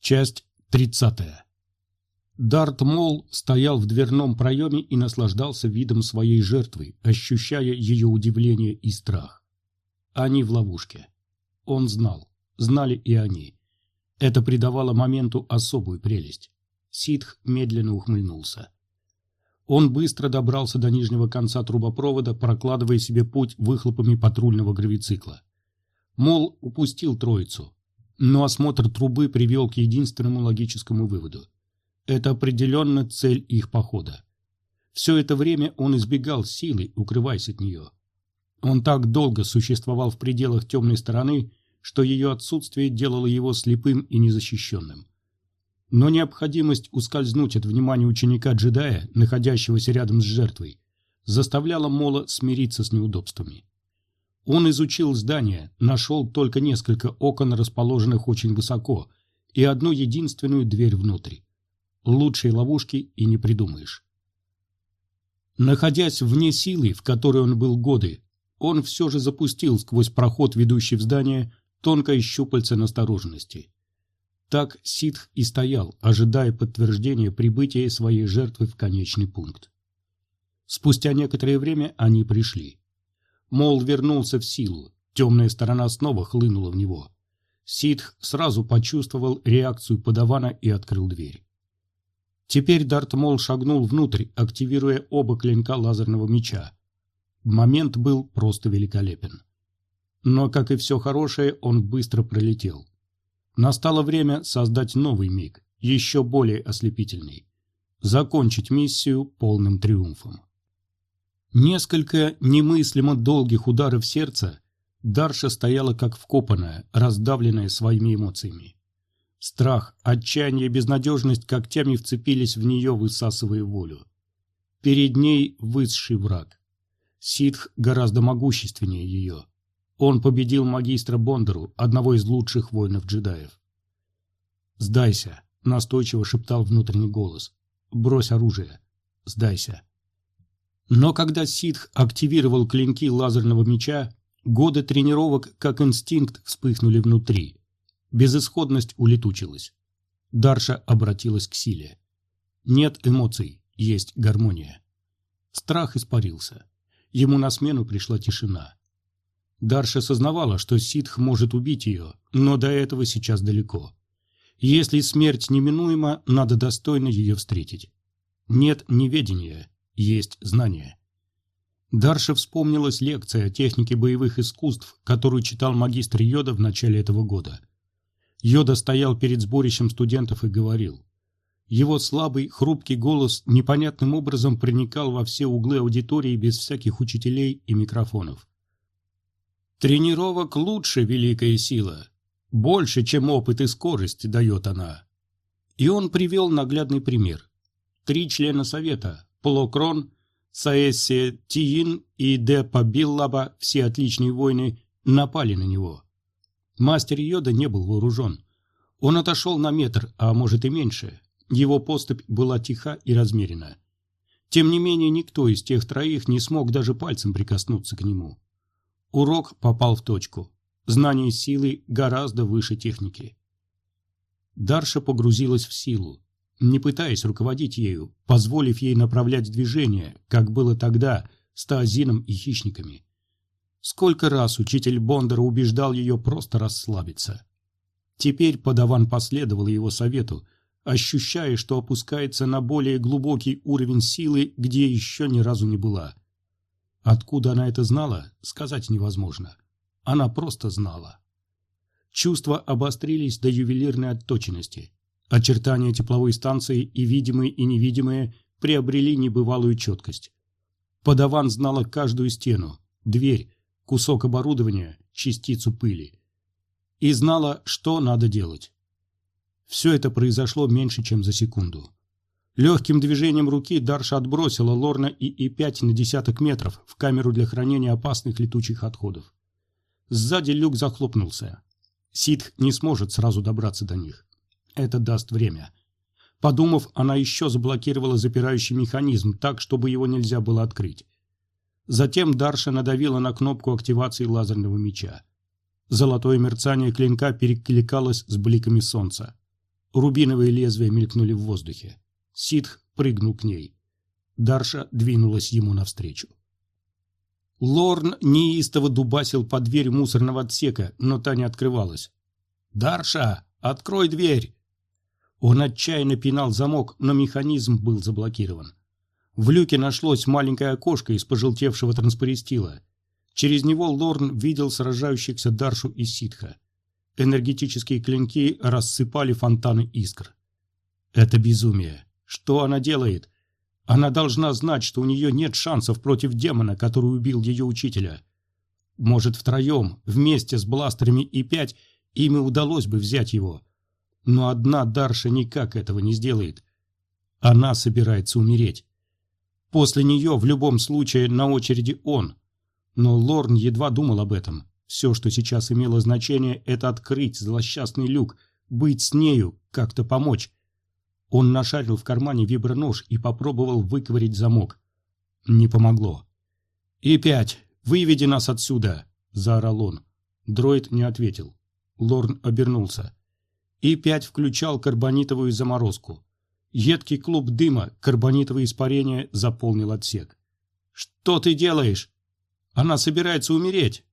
Часть 30. Дарт Мол стоял в дверном проеме и наслаждался видом своей жертвы, ощущая ее удивление и страх. Они в ловушке. Он знал, знали и они. Это придавало моменту особую прелесть. Ситх медленно ухмыльнулся. Он быстро добрался до нижнего конца трубопровода, прокладывая себе путь выхлопами патрульного гравицикла. Мол упустил троицу, но осмотр трубы привел к единственному логическому выводу. Это определенно цель их похода. Все это время он избегал силы, укрываясь от нее. Он так долго существовал в пределах темной стороны, что ее отсутствие делало его слепым и незащищенным. Но необходимость ускользнуть от внимания ученика-джедая, находящегося рядом с жертвой, заставляла Мола смириться с неудобствами. Он изучил здание, нашел только несколько окон, расположенных очень высоко, и одну единственную дверь внутрь. Лучшей ловушки и не придумаешь. Находясь вне силы, в которой он был годы, он все же запустил сквозь проход, ведущий в здание, тонкое щупальце настороженности. Так ситх и стоял, ожидая подтверждения прибытия своей жертвы в конечный пункт. Спустя некоторое время они пришли. Мол вернулся в силу, темная сторона снова хлынула в него. Ситх сразу почувствовал реакцию подавана и открыл дверь. Теперь Дарт Мол шагнул внутрь, активируя оба клинка лазерного меча. Момент был просто великолепен. Но, как и все хорошее, он быстро пролетел. Настало время создать новый миг, еще более ослепительный. Закончить миссию полным триумфом. Несколько немыслимо долгих ударов сердца Дарша стояла как вкопанная, раздавленная своими эмоциями. Страх, отчаяние, безнадежность когтями вцепились в нее, высасывая волю. Перед ней высший враг. Ситх гораздо могущественнее ее. Он победил магистра Бондеру, одного из лучших воинов-джедаев. «Сдайся», — настойчиво шептал внутренний голос. «Брось оружие. Сдайся». Но когда ситх активировал клинки лазерного меча, годы тренировок как инстинкт вспыхнули внутри. Безысходность улетучилась. Дарша обратилась к силе. Нет эмоций, есть гармония. Страх испарился. Ему на смену пришла тишина. Дарша сознавала, что ситх может убить ее, но до этого сейчас далеко. Если смерть неминуема, надо достойно ее встретить. Нет неведения, есть знание. Дарше вспомнилась лекция о технике боевых искусств, которую читал магистр Йода в начале этого года. Йода стоял перед сборищем студентов и говорил. Его слабый, хрупкий голос непонятным образом проникал во все углы аудитории без всяких учителей и микрофонов. «Тренировок лучше великая сила. Больше, чем опыт и скорость дает она». И он привел наглядный пример. Три члена совета Полокрон, Саэссе Тиин и Депа Биллаба, все отличные воины, напали на него. Мастер Йода не был вооружен. Он отошел на метр, а может и меньше. Его поступь была тиха и размерена. Тем не менее, никто из тех троих не смог даже пальцем прикоснуться к нему. Урок попал в точку. Знание силы гораздо выше техники. Дарша погрузилась в силу не пытаясь руководить ею, позволив ей направлять движение, как было тогда с Таазином и хищниками. Сколько раз учитель Бондара убеждал ее просто расслабиться. Теперь подаван последовал его совету, ощущая, что опускается на более глубокий уровень силы, где еще ни разу не была. Откуда она это знала, сказать невозможно. Она просто знала. Чувства обострились до ювелирной отточенности – Очертания тепловой станции и видимые, и невидимые приобрели небывалую четкость. Подаван знала каждую стену, дверь, кусок оборудования, частицу пыли. И знала, что надо делать. Все это произошло меньше, чем за секунду. Легким движением руки Дарша отбросила Лорна и И-5 на десяток метров в камеру для хранения опасных летучих отходов. Сзади люк захлопнулся. Ситх не сможет сразу добраться до них. Это даст время. Подумав, она еще заблокировала запирающий механизм так, чтобы его нельзя было открыть. Затем Дарша надавила на кнопку активации лазерного меча. Золотое мерцание клинка перекликалось с бликами солнца. Рубиновые лезвия мелькнули в воздухе. Ситх прыгнул к ней. Дарша двинулась ему навстречу. Лорн неистово дубасил под дверь мусорного отсека, но та не открывалась. «Дарша, открой дверь!» Он отчаянно пинал замок, но механизм был заблокирован. В люке нашлось маленькое окошко из пожелтевшего транспористила. Через него Лорн видел сражающихся Даршу и Ситха. Энергетические клинки рассыпали фонтаны искр. Это безумие. Что она делает? Она должна знать, что у нее нет шансов против демона, который убил ее учителя. Может, втроем, вместе с бластерами и пять, ими удалось бы взять его. Но одна Дарша никак этого не сделает. Она собирается умереть. После нее в любом случае на очереди он. Но Лорн едва думал об этом. Все, что сейчас имело значение, это открыть злосчастный люк, быть с нею, как-то помочь. Он нашарил в кармане вибронож и попробовал выковырить замок. Не помогло. «И пять! Выведи нас отсюда!» – заорал он. Дроид не ответил. Лорн обернулся. И пять включал карбонитовую заморозку. Едкий клуб дыма, карбонитовое испарение заполнил отсек. «Что ты делаешь? Она собирается умереть!»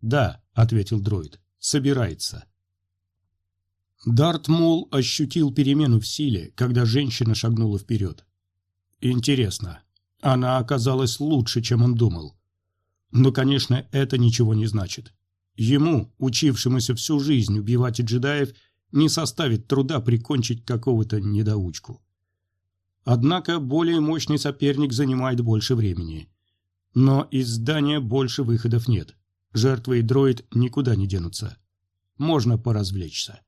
«Да», — ответил дроид, — «собирается». Дарт Мол ощутил перемену в силе, когда женщина шагнула вперед. Интересно, она оказалась лучше, чем он думал. Но, конечно, это ничего не значит. Ему, учившемуся всю жизнь убивать джедаев, не составит труда прикончить какого-то недоучку. Однако более мощный соперник занимает больше времени. Но из здания больше выходов нет. Жертвы и дроид никуда не денутся. Можно поразвлечься.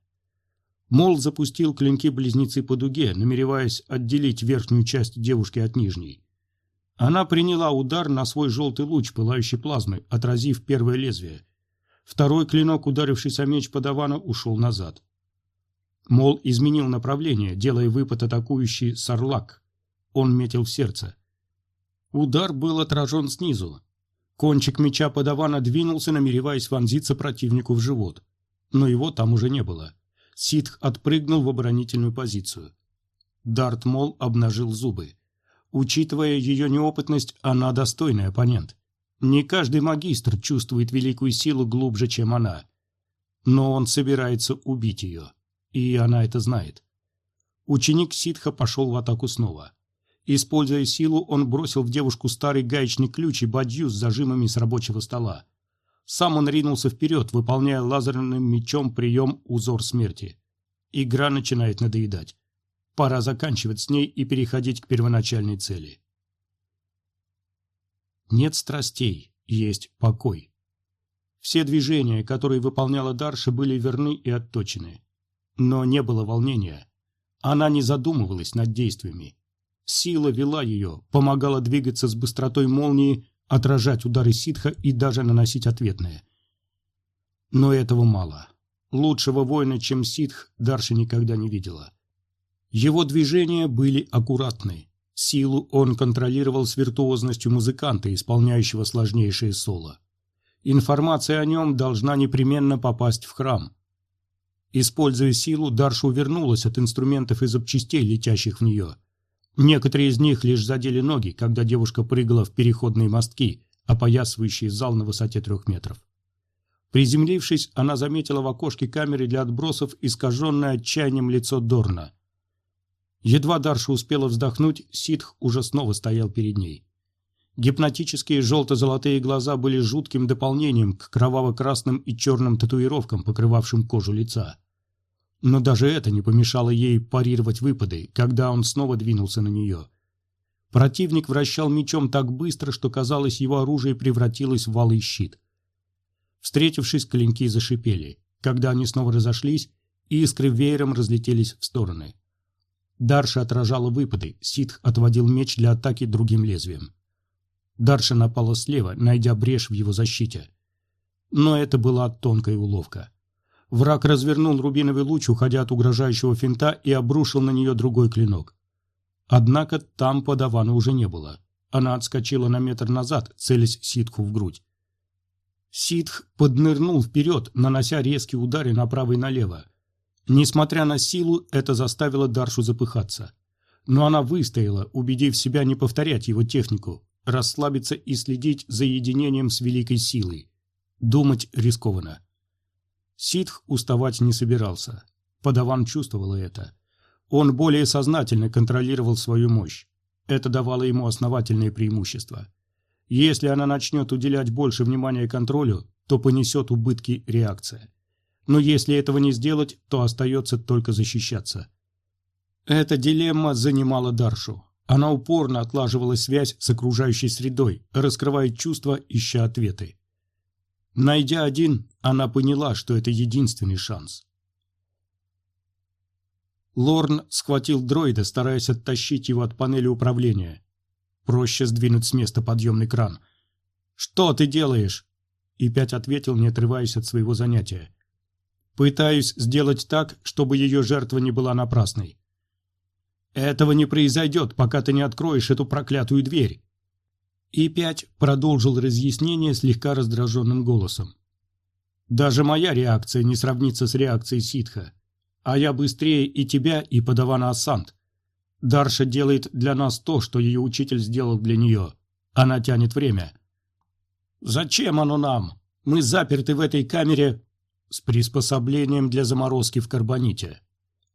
Мол запустил клинки-близнецы по дуге, намереваясь отделить верхнюю часть девушки от нижней. Она приняла удар на свой желтый луч пылающей плазмы, отразив первое лезвие. Второй клинок, ударившись о меч подавана, ушел назад. Мол изменил направление, делая выпад атакующий сарлак. Он метил в сердце. Удар был отражен снизу. Кончик меча подавана двинулся, намереваясь вонзиться противнику в живот. Но его там уже не было. Ситх отпрыгнул в оборонительную позицию. Дарт Мол обнажил зубы. Учитывая ее неопытность, она достойный оппонент. Не каждый магистр чувствует великую силу глубже, чем она. Но он собирается убить ее. И она это знает. Ученик ситха пошел в атаку снова. Используя силу, он бросил в девушку старый гаечный ключ и бадью с зажимами с рабочего стола. Сам он ринулся вперед, выполняя лазерным мечом прием «Узор смерти». Игра начинает надоедать. Пора заканчивать с ней и переходить к первоначальной цели. Нет страстей, есть покой. Все движения, которые выполняла Дарша, были верны и отточены. Но не было волнения. Она не задумывалась над действиями. Сила вела ее, помогала двигаться с быстротой молнии, отражать удары ситха и даже наносить ответные. Но этого мало. Лучшего воина, чем ситх, Дарша никогда не видела. Его движения были аккуратны. Силу он контролировал с виртуозностью музыканта, исполняющего сложнейшие соло. Информация о нем должна непременно попасть в храм. Используя силу, Дарша увернулась от инструментов и запчастей, летящих в нее. Некоторые из них лишь задели ноги, когда девушка прыгала в переходные мостки, опоясывающие зал на высоте трех метров. Приземлившись, она заметила в окошке камеры для отбросов искаженное отчаянием лицо Дорна. Едва Дарша успела вздохнуть, ситх уже снова стоял перед ней. Гипнотические желто-золотые глаза были жутким дополнением к кроваво-красным и черным татуировкам, покрывавшим кожу лица. Но даже это не помешало ей парировать выпады, когда он снова двинулся на нее. Противник вращал мечом так быстро, что казалось, его оружие превратилось в валый щит. Встретившись, клинки зашипели. Когда они снова разошлись, искры веером разлетелись в стороны. Дарша отражала выпады, ситх отводил меч для атаки другим лезвием. Дарша напала слева, найдя брешь в его защите. Но это была тонкая уловка. Враг развернул рубиновый луч, уходя от угрожающего финта, и обрушил на нее другой клинок. Однако там подавана уже не было. Она отскочила на метр назад, целясь ситху в грудь. Ситх поднырнул вперед, нанося резкие удары направо и налево. Несмотря на силу, это заставило Даршу запыхаться. Но она выстояла, убедив себя не повторять его технику, расслабиться и следить за единением с великой силой. Думать рискованно. Ситх уставать не собирался. Подаван чувствовал это. Он более сознательно контролировал свою мощь. Это давало ему основательные преимущества. Если она начнет уделять больше внимания контролю, то понесет убытки реакция. Но если этого не сделать, то остается только защищаться. Эта дилемма занимала Даршу. Она упорно отлаживала связь с окружающей средой, раскрывая чувства, ища ответы. Найдя один, она поняла, что это единственный шанс. Лорн схватил дроида, стараясь оттащить его от панели управления. Проще сдвинуть с места подъемный кран. «Что ты делаешь?» И пять ответил, не отрываясь от своего занятия. «Пытаюсь сделать так, чтобы ее жертва не была напрасной. Этого не произойдет, пока ты не откроешь эту проклятую дверь. И пять продолжил разъяснение слегка раздраженным голосом. Даже моя реакция не сравнится с реакцией ситха. А я быстрее и тебя, и подавана Ассант. Дарша делает для нас то, что ее учитель сделал для нее. Она тянет время. Зачем оно нам? Мы заперты в этой камере с приспособлением для заморозки в карбоните.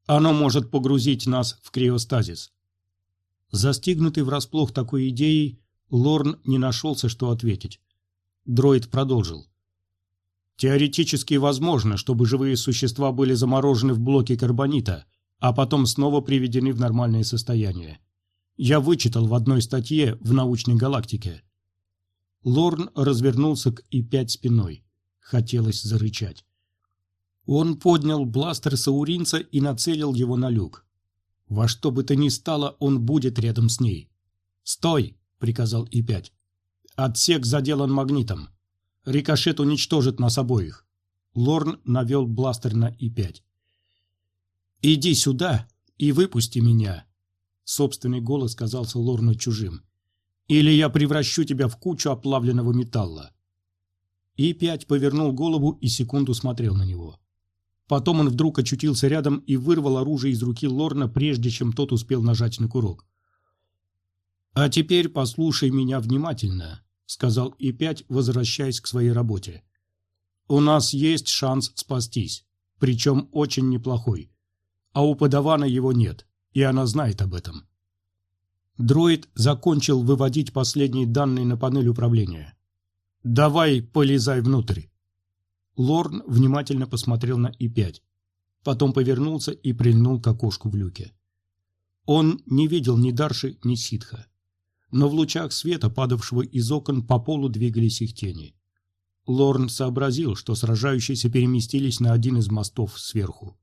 Оно может погрузить нас в криостазис. Застигнутый врасплох такой идеей, Лорн не нашелся, что ответить. Дроид продолжил. Теоретически возможно, чтобы живые существа были заморожены в блоке карбонита, а потом снова приведены в нормальное состояние. Я вычитал в одной статье в научной галактике. Лорн развернулся к И-5 спиной. Хотелось зарычать. Он поднял бластер сауринца и нацелил его на люк. Во что бы то ни стало, он будет рядом с ней. «Стой!» — приказал И-5. «Отсек заделан магнитом. Рикошет уничтожит нас обоих». Лорн навел бластер на И-5. «Иди сюда и выпусти меня!» Собственный голос казался Лорну чужим. «Или я превращу тебя в кучу оплавленного металла». И-5 повернул голову и секунду смотрел на него. Потом он вдруг очутился рядом и вырвал оружие из руки Лорна, прежде чем тот успел нажать на курок. «А теперь послушай меня внимательно», — сказал И-5, возвращаясь к своей работе. «У нас есть шанс спастись, причем очень неплохой. А у подавана его нет, и она знает об этом». Дроид закончил выводить последние данные на панель управления. «Давай, полезай внутрь». Лорн внимательно посмотрел на И-5. Потом повернулся и прильнул к окошку в люке. Он не видел ни Дарши, ни Ситха. Но в лучах света, падавшего из окон, по полу двигались их тени. Лорн сообразил, что сражающиеся переместились на один из мостов сверху.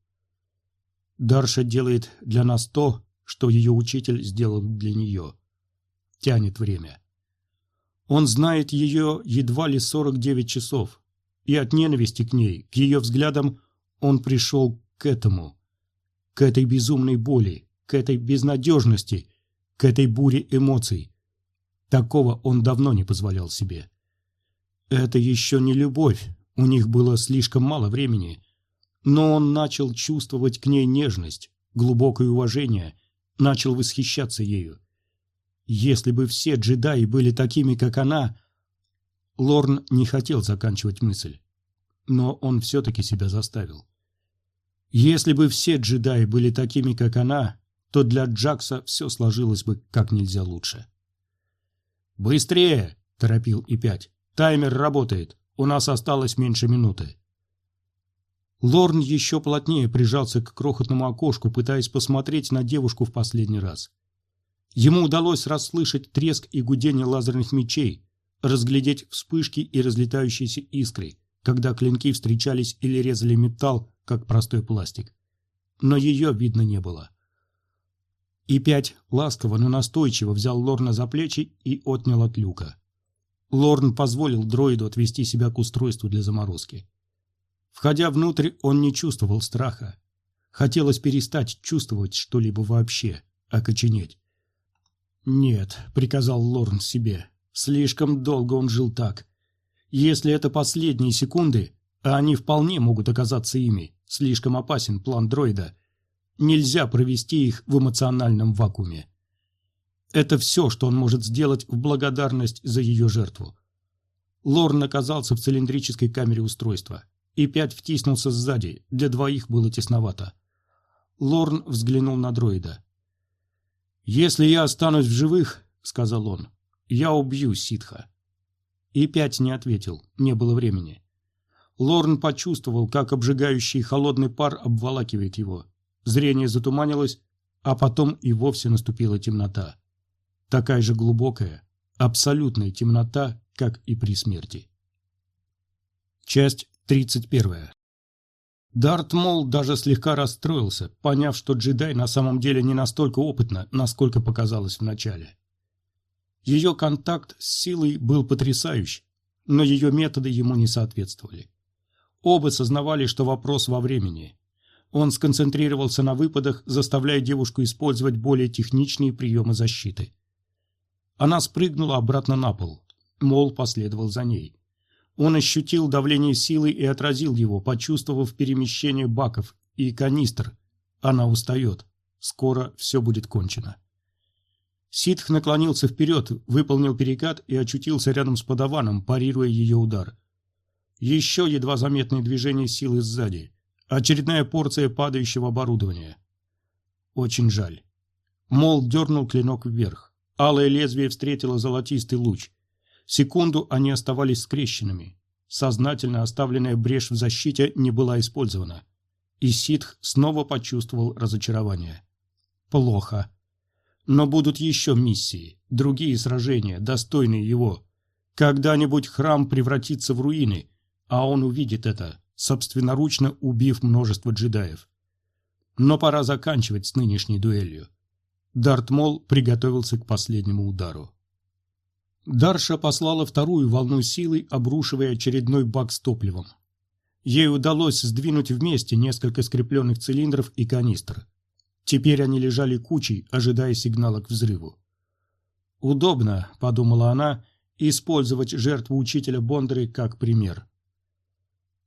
Дарша делает для нас то, что ее учитель сделал для нее. Тянет время. Он знает ее едва ли 49 часов, и от ненависти к ней, к ее взглядам, он пришел к этому, к этой безумной боли, к этой безнадежности, к этой буре эмоций. Такого он давно не позволял себе. Это еще не любовь, у них было слишком мало времени, но он начал чувствовать к ней нежность, глубокое уважение, начал восхищаться ею. Если бы все джедаи были такими, как она, Лорн не хотел заканчивать мысль, но он все-таки себя заставил. Если бы все джедаи были такими, как она, то для Джакса все сложилось бы как нельзя лучше. «Быстрее!» – торопил И-5. «Таймер работает. У нас осталось меньше минуты». Лорн еще плотнее прижался к крохотному окошку, пытаясь посмотреть на девушку в последний раз. Ему удалось расслышать треск и гудение лазерных мечей, разглядеть вспышки и разлетающиеся искры, когда клинки встречались или резали металл, как простой пластик. Но ее видно не было. И пять ласково, но настойчиво взял Лорна за плечи и отнял от люка. Лорн позволил дроиду отвести себя к устройству для заморозки. Входя внутрь, он не чувствовал страха. Хотелось перестать чувствовать что-либо вообще, окоченеть. «Нет», — приказал Лорн себе, Слишком долго он жил так. Если это последние секунды, а они вполне могут оказаться ими, Слишком опасен план дроида. Нельзя провести их в эмоциональном вакууме. Это все, что он может сделать в благодарность за ее жертву. Лорн оказался в цилиндрической камере устройства. И пять втиснулся сзади, для двоих было тесновато. Лорн взглянул на дроида. «Если я останусь в живых, — сказал он, — я убью ситха». И пять не ответил, не было времени. Лорн почувствовал, как обжигающий холодный пар обволакивает его. Зрение затуманилось, а потом и вовсе наступила темнота. Такая же глубокая, абсолютная темнота, как и при смерти. Часть 31. Дарт Мол даже слегка расстроился, поняв, что джедай на самом деле не настолько опытна, насколько показалось вначале. Ее контакт с силой был потрясающий, но ее методы ему не соответствовали. Оба сознавали, что вопрос во времени. Он сконцентрировался на выпадах, заставляя девушку использовать более техничные приемы защиты. Она спрыгнула обратно на пол. Мол последовал за ней. Он ощутил давление силы и отразил его, почувствовав перемещение баков и канистр. Она устает. Скоро все будет кончено. Ситх наклонился вперед, выполнил перекат и очутился рядом с подаваном, парируя ее удар. Еще едва заметное движение силы сзади. Очередная порция падающего оборудования. Очень жаль. Мол дернул клинок вверх. Алое лезвие встретило золотистый луч. Секунду они оставались скрещенными. Сознательно оставленная брешь в защите не была использована. И Ситх снова почувствовал разочарование. Плохо. Но будут еще миссии, другие сражения, достойные его. Когда-нибудь храм превратится в руины, а он увидит это, собственноручно убив множество джедаев. Но пора заканчивать с нынешней дуэлью. Дартмол приготовился к последнему удару. Дарша послала вторую волну силы, обрушивая очередной бак с топливом. Ей удалось сдвинуть вместе несколько скрепленных цилиндров и канистр. Теперь они лежали кучей, ожидая сигнала к взрыву. «Удобно», — подумала она, — «использовать жертву учителя Бондаря как пример».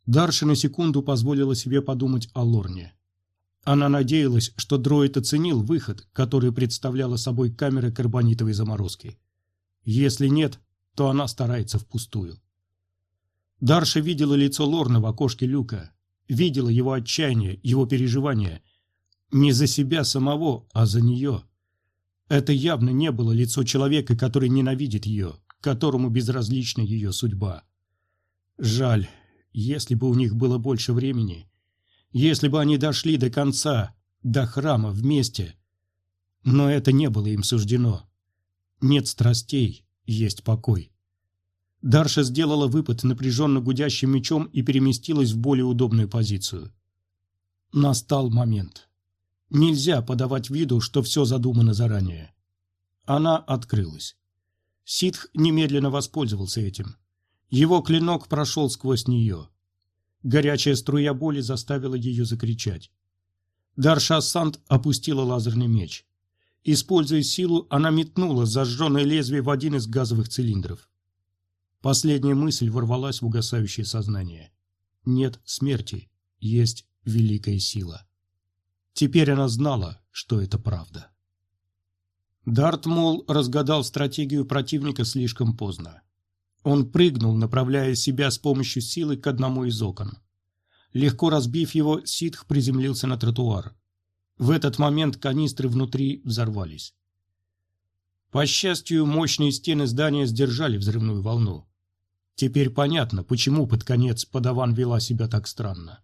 Дарша на секунду позволила себе подумать о Лорне. Она надеялась, что дроид оценил выход, который представляла собой камера карбонитовой заморозки. Если нет, то она старается впустую. Дарша видела лицо Лорна в окошке люка, видела его отчаяние, его переживания. Не за себя самого, а за нее. Это явно не было лицо человека, который ненавидит ее, которому безразлична ее судьба. Жаль, если бы у них было больше времени, если бы они дошли до конца, до храма вместе. Но это не было им суждено. Нет страстей, есть покой. Дарша сделала выпад напряженно гудящим мечом и переместилась в более удобную позицию. Настал момент. Нельзя подавать виду, что все задумано заранее. Она открылась. Ситх немедленно воспользовался этим. Его клинок прошел сквозь нее. Горячая струя боли заставила ее закричать. Дарша Сант опустила лазерный меч. Используя силу, она метнула зажженное лезвие в один из газовых цилиндров. Последняя мысль ворвалась в угасающее сознание. Нет смерти, есть великая сила. Теперь она знала, что это правда. Дартмол разгадал стратегию противника слишком поздно. Он прыгнул, направляя себя с помощью силы к одному из окон. Легко разбив его, ситх приземлился на тротуар. В этот момент канистры внутри взорвались. По счастью, мощные стены здания сдержали взрывную волну. Теперь понятно, почему под конец подаван вела себя так странно.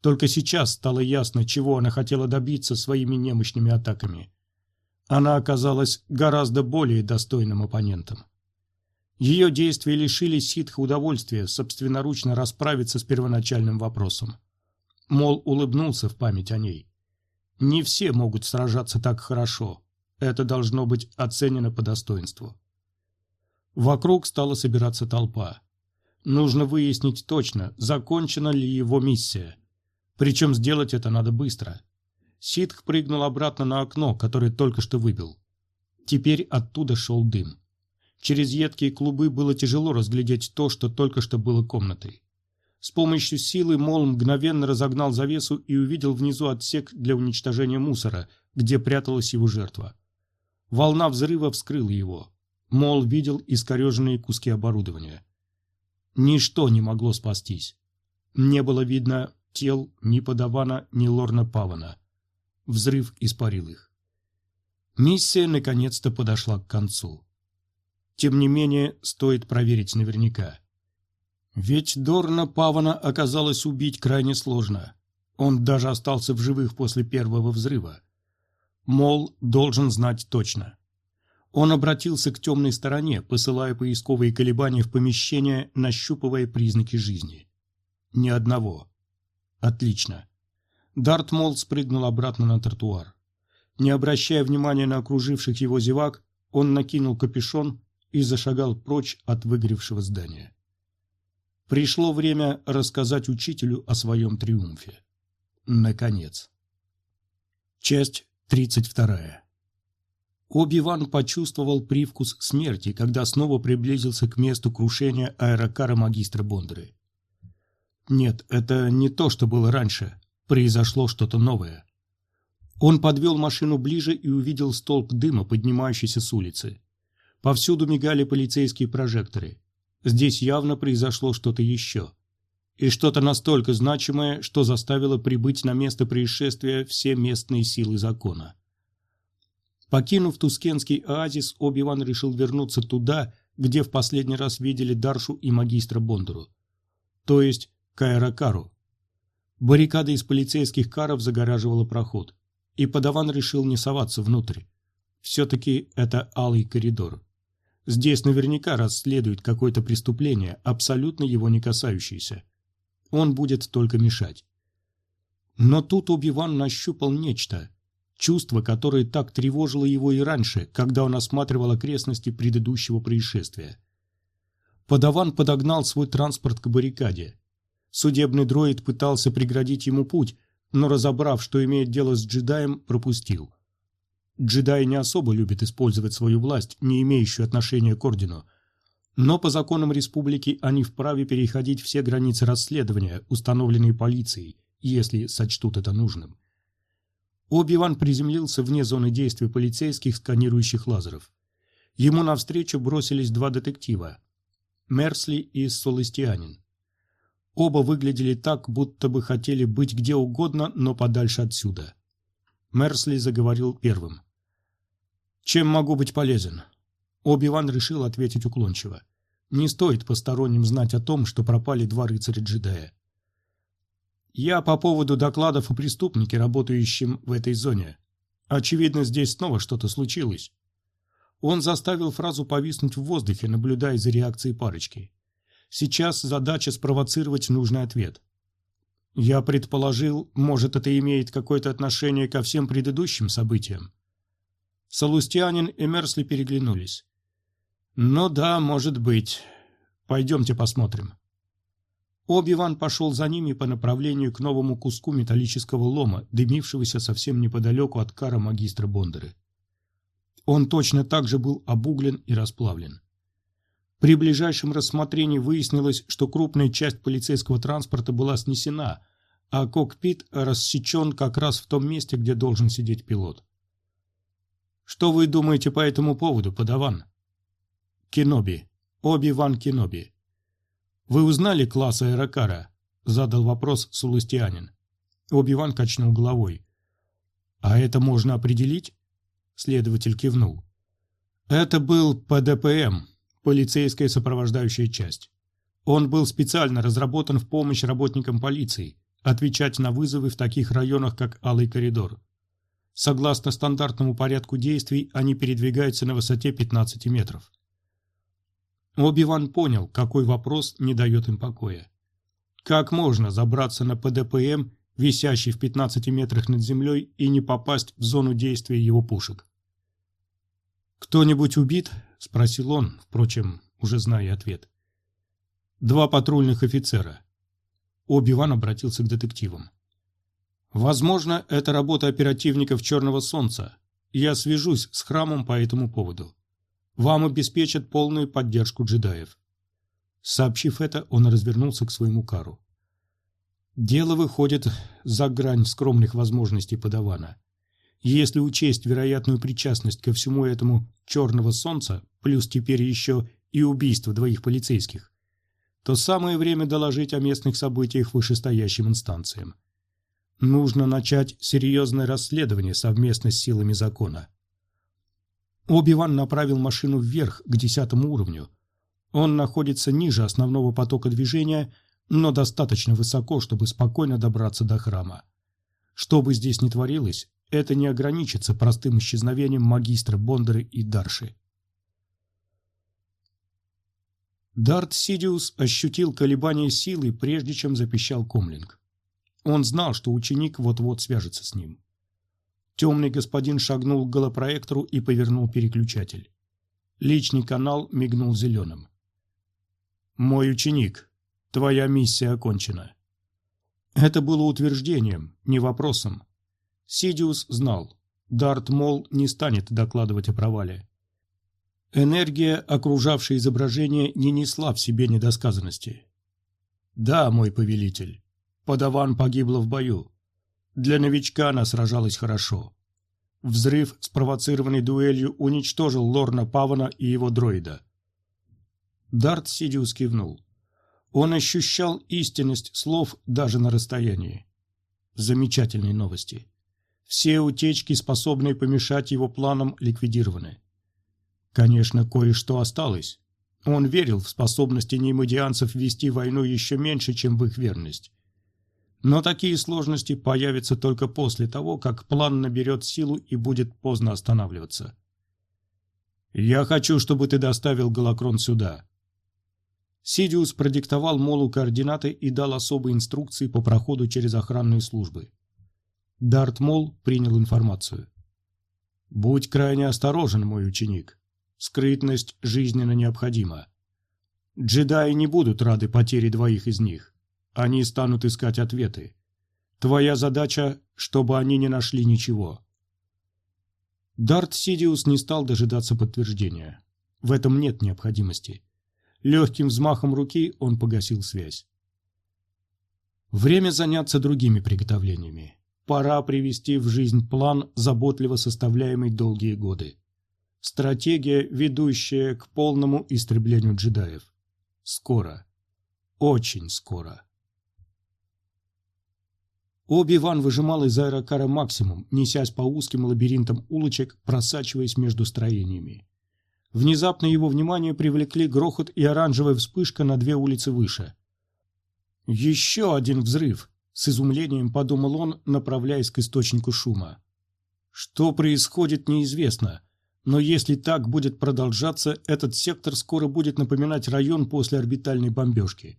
Только сейчас стало ясно, чего она хотела добиться своими немощными атаками. Она оказалась гораздо более достойным оппонентом. Ее действия лишили ситха удовольствия собственноручно расправиться с первоначальным вопросом. Мол улыбнулся в память о ней. Не все могут сражаться так хорошо. Это должно быть оценено по достоинству. Вокруг стала собираться толпа. Нужно выяснить точно, закончена ли его миссия. Причем сделать это надо быстро. Ситх прыгнул обратно на окно, которое только что выбил. Теперь оттуда шел дым. Через едкие клубы было тяжело разглядеть то, что только что было комнатой. С помощью силы Мол мгновенно разогнал завесу и увидел внизу отсек для уничтожения мусора, где пряталась его жертва. Волна взрыва вскрыла его. Мол видел искореженные куски оборудования. Ничто не могло спастись. Не было видно тел ни Подавана, ни Лорна Павана. Взрыв испарил их. Миссия наконец-то подошла к концу. Тем не менее, стоит проверить наверняка. Ведь Дорна Павана оказалось убить крайне сложно. Он даже остался в живых после первого взрыва. Мол должен знать точно. Он обратился к темной стороне, посылая поисковые колебания в помещение, нащупывая признаки жизни. Ни одного. Отлично. Дарт Мол спрыгнул обратно на тротуар. Не обращая внимания на окруживших его зевак, он накинул капюшон и зашагал прочь от выгоревшего здания. Пришло время рассказать учителю о своем триумфе. Наконец. Часть 32. Оби-Ван почувствовал привкус смерти, когда снова приблизился к месту крушения аэрокара магистра Бондры. Нет, это не то, что было раньше. Произошло что-то новое. Он подвел машину ближе и увидел столб дыма, поднимающийся с улицы. Повсюду мигали полицейские прожекторы. Здесь явно произошло что-то еще. И что-то настолько значимое, что заставило прибыть на место происшествия все местные силы закона. Покинув Тускенский оазис, Оби-Ван решил вернуться туда, где в последний раз видели Даршу и магистра Бондуру. То есть к Аэрокару. Баррикада из полицейских каров загораживала проход, и подаван решил не соваться внутрь. Все-таки это алый коридор. Здесь наверняка расследуют какое-то преступление, абсолютно его не касающееся. Он будет только мешать. Но тут Оби-Ван нащупал нечто, Чувство, которое так тревожило его и раньше, когда он осматривал окрестности предыдущего происшествия. Подаван подогнал свой транспорт к баррикаде. Судебный дроид пытался преградить ему путь, но, разобрав, что имеет дело с джедаем, пропустил. Джедаи не особо любят использовать свою власть, не имеющую отношения к ордену, но по законам республики они вправе переходить все границы расследования, установленные полицией, если сочтут это нужным. Оби-Ван приземлился вне зоны действия полицейских сканирующих лазеров. Ему навстречу бросились два детектива – Мерсли и Солостианин. Оба выглядели так, будто бы хотели быть где угодно, но подальше отсюда. Мерсли заговорил первым. «Чем могу быть полезен?» Оби-Ван решил ответить уклончиво. «Не стоит посторонним знать о том, что пропали два рыцаря-джедая. Я по поводу докладов о преступнике, работающем в этой зоне. Очевидно, здесь снова что-то случилось. Он заставил фразу повиснуть в воздухе, наблюдая за реакцией парочки. Сейчас задача спровоцировать нужный ответ. Я предположил, может, это имеет какое-то отношение ко всем предыдущим событиям. Салустианин и Мерсли переглянулись. «Ну да, может быть. Пойдемте посмотрим». Оби-Ван пошел за ними по направлению к новому куску металлического лома, дымившегося совсем неподалеку от кара магистра Бондары. Он точно так же был обуглен и расплавлен. При ближайшем рассмотрении выяснилось, что крупная часть полицейского транспорта была снесена, а кокпит рассечен как раз в том месте, где должен сидеть пилот. «Что вы думаете по этому поводу, подаван?» «Кеноби. Оби-Ван Кеноби. «Вы узнали класс аэрокара?» – задал вопрос Сулустианин. Оби-Ван качнул головой. «А это можно определить?» Следователь кивнул. «Это был ПДПМ, полицейская сопровождающая часть. Он был специально разработан в помощь работникам полиции, отвечать на вызовы в таких районах, как Алый коридор. Согласно стандартному порядку действий, они передвигаются на высоте 15 метров. Оби-Ван понял, какой вопрос не дает им покоя. Как можно забраться на ПДПМ, висящий в 15 метрах над землей, и не попасть в зону действия его пушек? «Кто-нибудь убит?» – спросил он, впрочем, уже зная ответ. «Два патрульных офицера». Оби-Ван обратился к детективам. «Возможно, это работа оперативников Черного Солнца. Я свяжусь с храмом по этому поводу. Вам обеспечат полную поддержку джедаев. Сообщив это, он развернулся к своему кару. Дело выходит за грань скромных возможностей подавана. Если учесть вероятную причастность ко всему этому черного солнца, плюс теперь еще и убийство двоих полицейских, то самое время доложить о местных событиях вышестоящим инстанциям. Нужно начать серьезное расследование совместно с силами закона. Оби-Ван направил машину вверх, к десятому уровню. Он находится ниже основного потока движения – но достаточно высоко, чтобы спокойно добраться до храма. Что бы здесь ни творилось, это не ограничится простым исчезновением магистра Бондары и Дарши. Дарт Сидиус ощутил колебание силы, прежде чем запищал Комлинг. Он знал, что ученик вот-вот свяжется с ним. Темный господин шагнул к голопроектору и повернул переключатель. Личный канал мигнул зеленым. «Мой ученик», Твоя миссия окончена. Это было утверждением, не вопросом. Сидиус знал, Дарт Мол не станет докладывать о провале. Энергия, окружавшая изображение, не несла в себе недосказанности. «Да, мой повелитель, подаван погибла в бою. Для новичка она сражалась хорошо. Взрыв, спровоцированный дуэлью, уничтожил Лорна Павана и его дроида». Дарт Сидиус кивнул. Он ощущал истинность слов даже на расстоянии. Замечательные новости. Все утечки, способные помешать его планам, ликвидированы. Конечно, кое-что осталось. Он верил в способности неймодианцев вести войну еще меньше, чем в их верность. Но такие сложности появятся только после того, как план наберет силу и будет поздно останавливаться. «Я хочу, чтобы ты доставил Галакрон сюда», Сидиус продиктовал Молу координаты и дал особые инструкции по проходу через охранные службы. Дарт Мол принял информацию. «Будь крайне осторожен, мой ученик. Скрытность жизненно необходима. Джедаи не будут рады потере двоих из них. Они станут искать ответы. Твоя задача, чтобы они не нашли ничего». Дарт Сидиус не стал дожидаться подтверждения. В этом нет необходимости. Легким взмахом руки он погасил связь. Время заняться другими приготовлениями. Пора привести в жизнь план, заботливо составляемый долгие годы. Стратегия, ведущая к полному истреблению джедаев. Скоро. Очень скоро. Оби-Ван выжимал из аэрокара максимум, несясь по узким лабиринтам улочек, просачиваясь между строениями. Внезапно его внимание привлекли грохот и оранжевая вспышка на две улицы выше. «Еще один взрыв!» — с изумлением подумал он, направляясь к источнику шума. «Что происходит, неизвестно, но если так будет продолжаться, этот сектор скоро будет напоминать район после орбитальной бомбежки».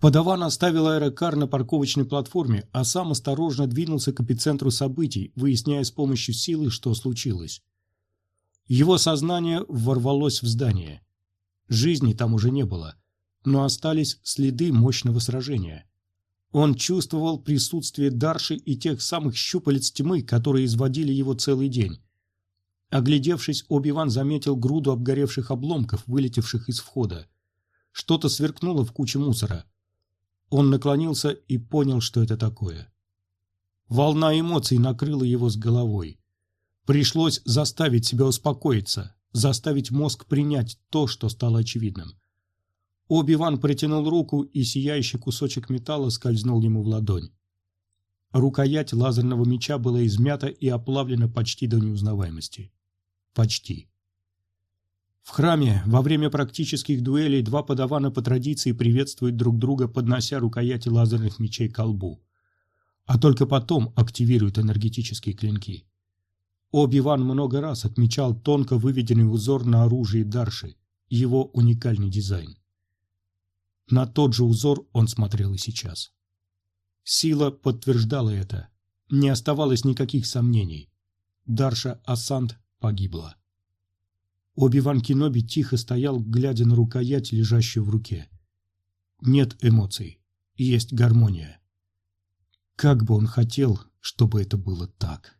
Подаван оставил аэрокар на парковочной платформе, а сам осторожно двинулся к эпицентру событий, выясняя с помощью силы, что случилось. Его сознание ворвалось в здание. Жизни там уже не было, но остались следы мощного сражения. Он чувствовал присутствие Дарши и тех самых щупалец тьмы, которые изводили его целый день. Оглядевшись, Оби-Ван заметил груду обгоревших обломков, вылетевших из входа. Что-то сверкнуло в куче мусора. Он наклонился и понял, что это такое. Волна эмоций накрыла его с головой. Пришлось заставить себя успокоиться, заставить мозг принять то, что стало очевидным. Оби-Ван протянул руку, и сияющий кусочек металла скользнул ему в ладонь. Рукоять лазерного меча была измята и оплавлена почти до неузнаваемости. Почти. В храме во время практических дуэлей два подавана по традиции приветствуют друг друга, поднося рукояти лазерных мечей к колбу. А только потом активируют энергетические клинки. Оби-Ван много раз отмечал тонко выведенный узор на оружии Дарши, его уникальный дизайн. На тот же узор он смотрел и сейчас. Сила подтверждала это. Не оставалось никаких сомнений. Дарша Асант погибла. Оби-Ван Киноби тихо стоял, глядя на рукоять, лежащую в руке. Нет эмоций, есть гармония. Как бы он хотел, чтобы это было так.